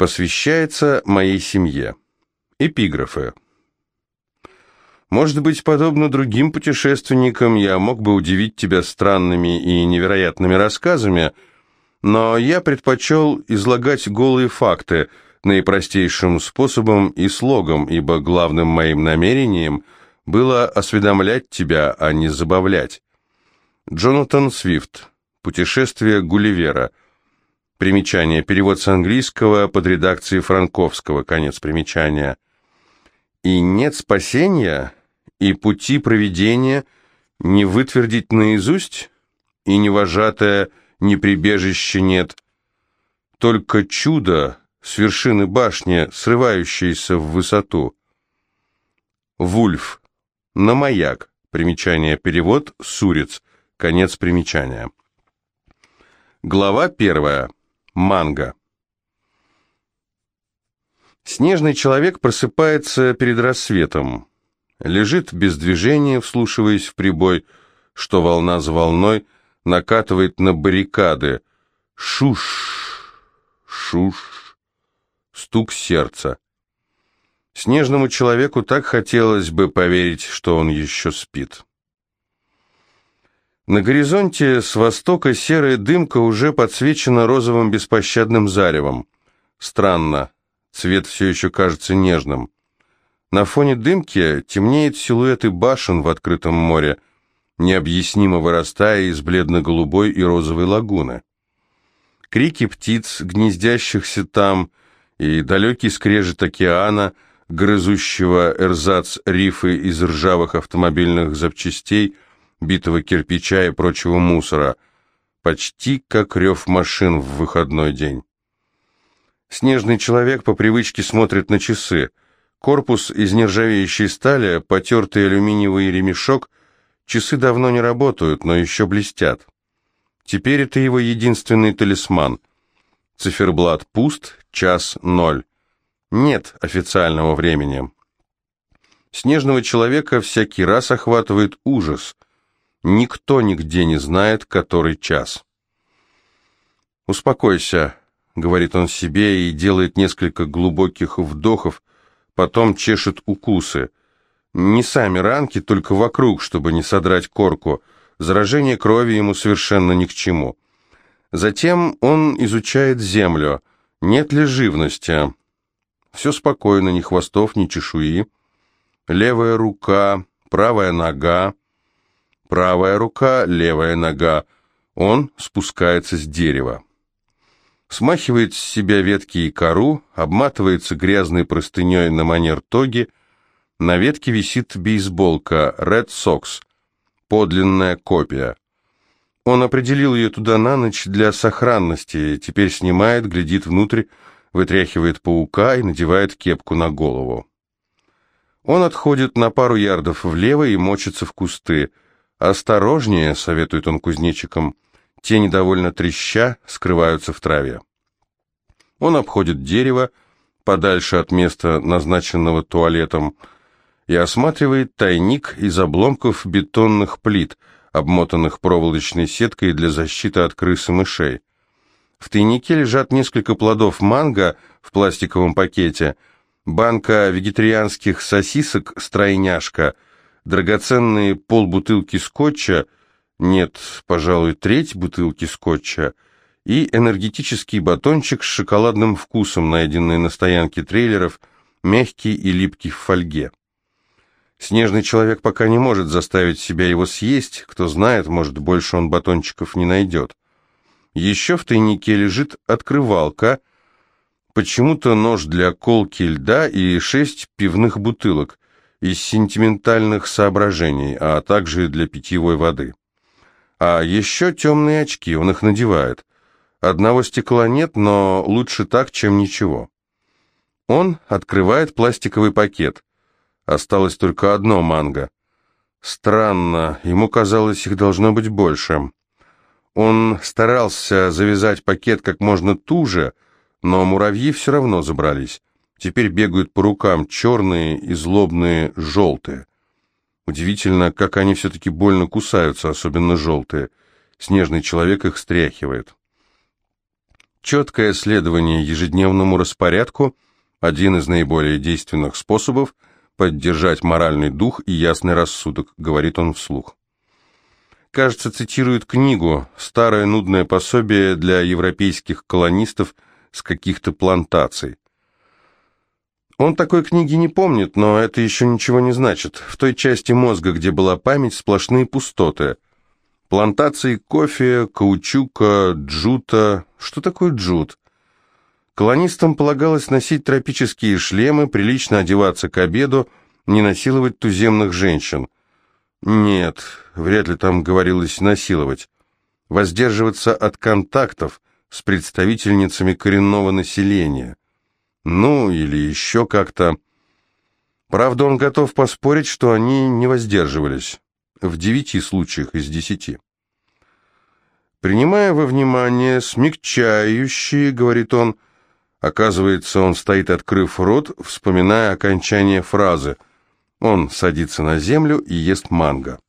Посвящается моей семье. Эпиграфы. Может быть, подобно другим путешественникам, я мог бы удивить тебя странными и невероятными рассказами, но я предпочел излагать голые факты наипростейшим способом и слогом, ибо главным моим намерением было осведомлять тебя, а не забавлять. Джонатан Свифт. Путешествие Гулливера. Примечание. Перевод с английского под редакцией Франковского. Конец примечания. И нет спасения, и пути проведения не вытвердить наизусть, и невожатое ни прибежища нет. Только чудо с вершины башни, срывающееся в высоту. Вульф. На маяк. Примечание. Перевод. Сурец. Конец примечания. Глава первая. Манго. Снежный человек просыпается перед рассветом. Лежит без движения, вслушиваясь в прибой, что волна за волной накатывает на баррикады. Шуш, шуш, стук сердца. Снежному человеку так хотелось бы поверить, что он еще спит. На горизонте с востока серая дымка уже подсвечена розовым беспощадным заревом. Странно, цвет все еще кажется нежным. На фоне дымки темнеют силуэты башен в открытом море, необъяснимо вырастая из бледно-голубой и розовой лагуны. Крики птиц, гнездящихся там, и далекий скрежет океана, грызущего эрзац рифы из ржавых автомобильных запчастей – битого кирпича и прочего мусора, почти как рев машин в выходной день. Снежный человек по привычке смотрит на часы. Корпус из нержавеющей стали, потертый алюминиевый ремешок, часы давно не работают, но еще блестят. Теперь это его единственный талисман. Циферблат пуст, час ноль. Нет официального времени. Снежного человека всякий раз охватывает ужас – Никто нигде не знает, который час. «Успокойся», — говорит он себе и делает несколько глубоких вдохов, потом чешет укусы. Не сами ранки, только вокруг, чтобы не содрать корку. Заражение крови ему совершенно ни к чему. Затем он изучает землю. Нет ли живности? Все спокойно, ни хвостов, ни чешуи. Левая рука, правая нога, Правая рука, левая нога. Он спускается с дерева. Смахивает с себя ветки и кору, обматывается грязной простыней на манер тоги. На ветке висит бейсболка Red Sox, подлинная копия. Он определил ее туда на ночь для сохранности, теперь снимает, глядит внутрь, вытряхивает паука и надевает кепку на голову. Он отходит на пару ярдов влево и мочится в кусты. «Осторожнее», — советует он кузнечикам, — те, недовольно треща, скрываются в траве. Он обходит дерево, подальше от места, назначенного туалетом, и осматривает тайник из обломков бетонных плит, обмотанных проволочной сеткой для защиты от крыс и мышей. В тайнике лежат несколько плодов манго в пластиковом пакете, банка вегетарианских сосисок «Стройняшка», драгоценные полбутылки скотча, нет, пожалуй, треть бутылки скотча, и энергетический батончик с шоколадным вкусом, найденный на стоянке трейлеров, мягкий и липкий в фольге. Снежный человек пока не может заставить себя его съесть, кто знает, может, больше он батончиков не найдет. Еще в тайнике лежит открывалка, почему-то нож для колки льда и шесть пивных бутылок, из сентиментальных соображений, а также для питьевой воды. А еще темные очки, он их надевает. Одного стекла нет, но лучше так, чем ничего. Он открывает пластиковый пакет. Осталось только одно манго. Странно, ему казалось, их должно быть больше. Он старался завязать пакет как можно туже, но муравьи все равно забрались. Теперь бегают по рукам черные и злобные желтые. Удивительно, как они все-таки больно кусаются, особенно желтые. Снежный человек их стряхивает. Четкое следование ежедневному распорядку – один из наиболее действенных способов поддержать моральный дух и ясный рассудок, говорит он вслух. Кажется, цитирует книгу «Старое нудное пособие для европейских колонистов с каких-то плантаций». Он такой книги не помнит, но это еще ничего не значит. В той части мозга, где была память, сплошные пустоты. Плантации кофе, каучука, джута. Что такое джут? Колонистам полагалось носить тропические шлемы, прилично одеваться к обеду, не насиловать туземных женщин. Нет, вряд ли там говорилось «насиловать». Воздерживаться от контактов с представительницами коренного населения. Ну, или еще как-то. Правда, он готов поспорить, что они не воздерживались. В девяти случаях из десяти. Принимая во внимание смягчающие, говорит он, оказывается, он стоит, открыв рот, вспоминая окончание фразы. Он садится на землю и ест манго.